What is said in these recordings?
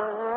الله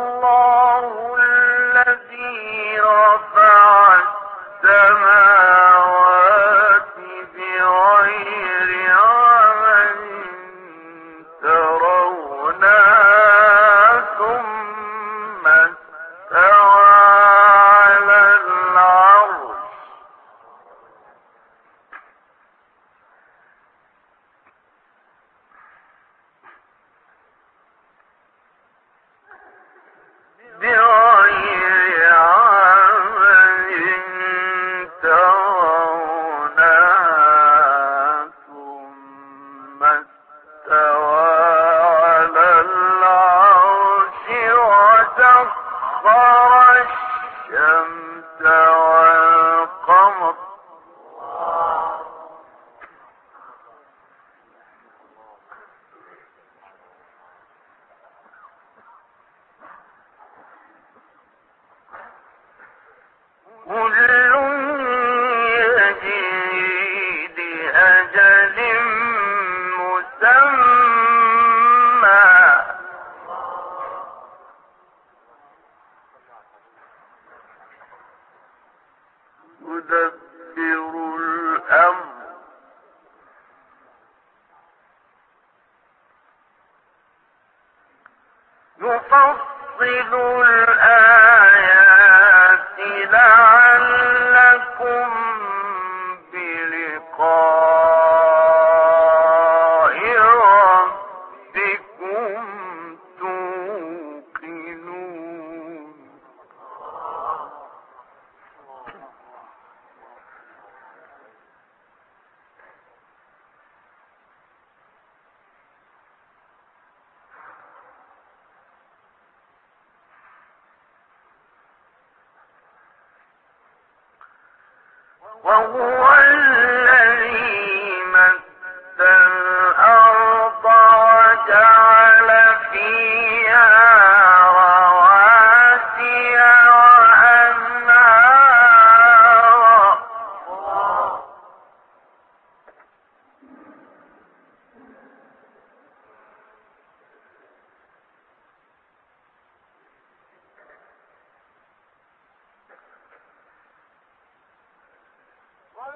نفصل الآيات وهو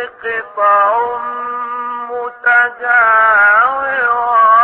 قطع متجاورات